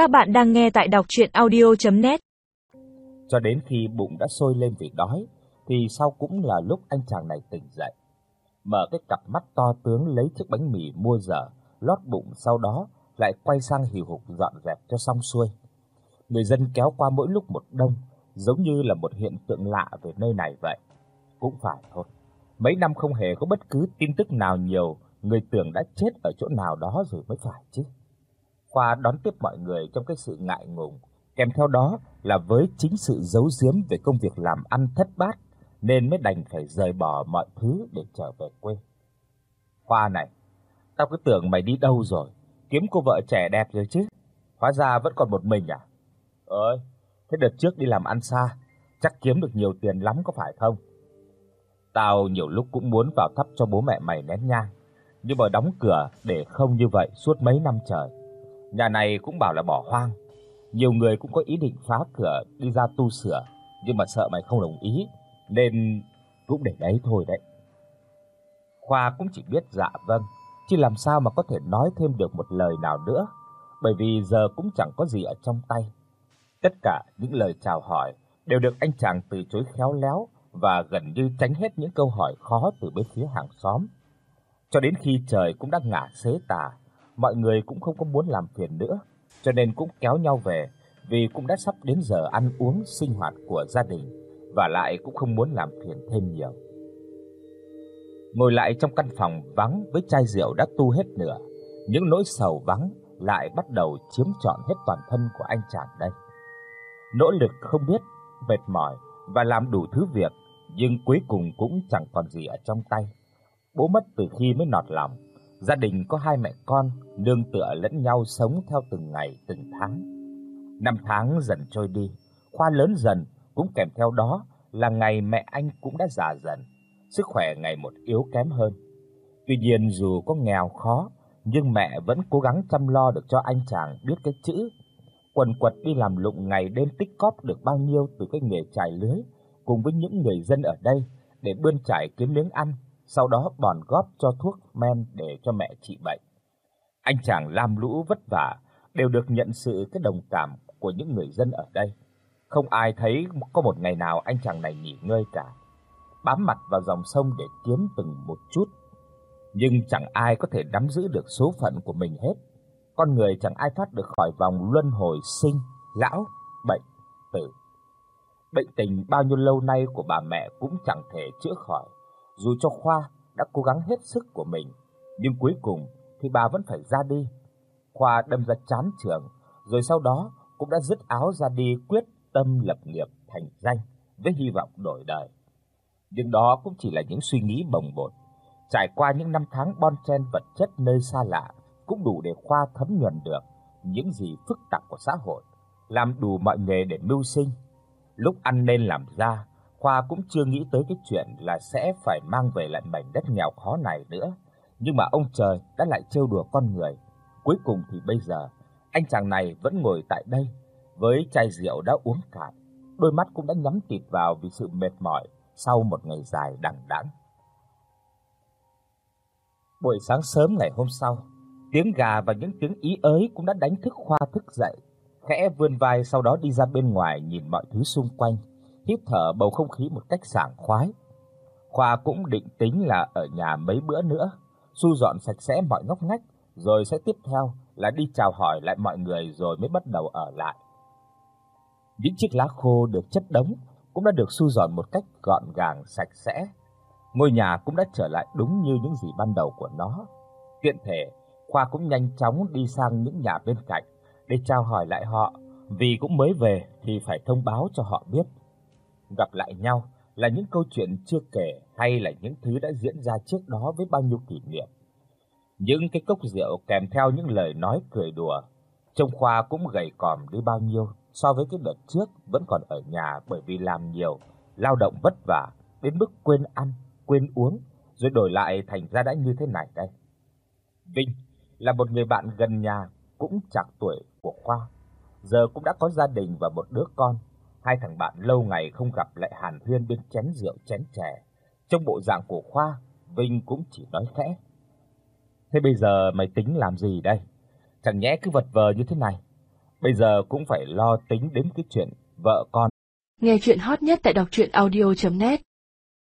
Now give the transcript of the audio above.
Các bạn đang nghe tại đọc audio net Cho đến khi bụng đã sôi lên vì đói thì sau cũng là lúc anh chàng này tỉnh dậy. Mở cái cặp mắt to tướng lấy chiếc bánh mì mua dở, lót bụng sau đó lại quay sang hì hục dọn dẹp cho xong xuôi. Người dân kéo qua mỗi lúc một đông, giống như là một hiện tượng lạ về nơi này vậy. Cũng phải thôi. Mấy năm không hề có bất cứ tin tức nào nhiều, người tưởng đã chết ở chỗ nào đó rồi mới phải chứ. Khoa đón tiếp mọi người trong cái sự ngại ngùng, kèm theo đó là với chính sự giấu giếm về công việc làm ăn thất bát nên mới đành phải rời bỏ mọi thứ để trở về quê. Khoa này, tao cứ tưởng mày đi đâu rồi, kiếm cô vợ trẻ đẹp rồi chứ. Hóa ra vẫn còn một mình à? Ơi, thế đợt trước đi làm ăn xa, chắc kiếm được nhiều tiền lắm có phải không? Tao nhiều lúc cũng muốn vào thắp cho bố mẹ mày nén nhang, nhưng mà đóng cửa để không như vậy suốt mấy năm trời. Nhà này cũng bảo là bỏ hoang. Nhiều người cũng có ý định phá cửa đi ra tu sửa, nhưng mà sợ mày không đồng ý nên cũng để đấy thôi đấy. Khoa cũng chỉ biết dạ vâng, chứ làm sao mà có thể nói thêm được một lời nào nữa, bởi vì giờ cũng chẳng có gì ở trong tay. Tất cả những lời chào hỏi đều được anh chàng từ chối khéo léo và gần như tránh hết những câu hỏi khó từ bên phía hàng xóm. Cho đến khi trời cũng đã ngả xế tà, mọi người cũng không có muốn làm phiền nữa, cho nên cũng kéo nhau về vì cũng đã sắp đến giờ ăn uống sinh hoạt của gia đình và lại cũng không muốn làm phiền thêm nhiều. Ngồi lại trong căn phòng vắng với chai rượu đã tu hết nửa, những nỗi sầu vắng lại bắt đầu chiếm trọn hết toàn thân của anh chàng đây. Nỗ lực không biết, mệt mỏi và làm đủ thứ việc, nhưng cuối cùng cũng chẳng còn gì ở trong tay. Bố mất từ khi mới nọt lòng, gia đình có hai mẹ con nương tựa lẫn nhau sống theo từng ngày từng tháng. Năm tháng dần trôi đi, Khoa lớn dần cũng kèm theo đó là ngày mẹ anh cũng đã già dần, sức khỏe ngày một yếu kém hơn. Tuy nhiên dù có nghèo khó, nhưng mẹ vẫn cố gắng chăm lo được cho anh chàng biết cái chữ. Quần quật đi làm lụng ngày đêm tích cóp được bao nhiêu từ cái nghề trải lưới cùng với những người dân ở đây để bươn trải kiếm miếng ăn, sau đó bòn góp cho thuốc men để cho mẹ trị bệnh. Anh chàng lam lũ vất vả đều được nhận sự cái đồng cảm của những người dân ở đây. Không ai thấy có một ngày nào anh chàng này nghỉ ngơi cả. Bám mặt vào dòng sông để kiếm từng một chút. Nhưng chẳng ai có thể nắm giữ được số phận của mình hết. Con người chẳng ai thoát được khỏi vòng luân hồi sinh, lão, bệnh, tử. Bệnh tình bao nhiêu lâu nay của bà mẹ cũng chẳng thể chữa khỏi, dù cho Khoa đã cố gắng hết sức của mình, nhưng cuối cùng thì bà vẫn phải ra đi. Khoa đâm ra chán trường, rồi sau đó cũng đã dứt áo ra đi quyết tâm lập nghiệp thành danh với hy vọng đổi đời. Nhưng đó cũng chỉ là những suy nghĩ bồng bột. Trải qua những năm tháng bon chen vật chất nơi xa lạ cũng đủ để Khoa thấm nhuần được những gì phức tạp của xã hội, làm đủ mọi nghề để mưu sinh. Lúc ăn nên làm ra, Khoa cũng chưa nghĩ tới cái chuyện là sẽ phải mang về lại mảnh đất nghèo khó này nữa, nhưng mà ông trời đã lại trêu đùa con người. Cuối cùng thì bây giờ, anh chàng này vẫn ngồi tại đây với chai rượu đã uống cạn, đôi mắt cũng đã nhắm tịt vào vì sự mệt mỏi sau một ngày dài đằng đẵng. Buổi sáng sớm ngày hôm sau, tiếng gà và những tiếng ý ới cũng đã đánh thức Khoa thức dậy, khẽ vươn vai sau đó đi ra bên ngoài nhìn mọi thứ xung quanh, hít thở bầu không khí một cách sảng khoái. Khoa cũng định tính là ở nhà mấy bữa nữa, thu dọn sạch sẽ mọi ngóc ngách, rồi sẽ tiếp theo là đi chào hỏi lại mọi người rồi mới bắt đầu ở lại. Những chiếc lá khô được chất đống cũng đã được thu dọn một cách gọn gàng sạch sẽ. Ngôi nhà cũng đã trở lại đúng như những gì ban đầu của nó. Tiện thể, Khoa cũng nhanh chóng đi sang những nhà bên cạnh để chào hỏi lại họ, vì cũng mới về thì phải thông báo cho họ biết. Gặp lại nhau là những câu chuyện chưa kể hay là những thứ đã diễn ra trước đó với bao nhiêu kỷ niệm. Những cái cốc rượu kèm theo những lời nói cười đùa, trông Khoa cũng gầy còm đi bao nhiêu so với cái đợt trước vẫn còn ở nhà bởi vì làm nhiều, lao động vất vả đến mức quên ăn, quên uống, rồi đổi lại thành ra đã như thế này đây. Vinh là một người bạn gần nhà cũng chạc tuổi của Khoa, giờ cũng đã có gia đình và một đứa con. Hai thằng bạn lâu ngày không gặp lại hàn huyên bên chén rượu chén chè. Trong bộ dạng của Khoa, Vinh cũng chỉ nói khẽ: "Thế bây giờ mày tính làm gì đây? Chẳng nhẽ cứ vật vờ như thế này bây giờ cũng phải lo tính đến cái chuyện vợ con. Nghe chuyện hot nhất tại đọc audio net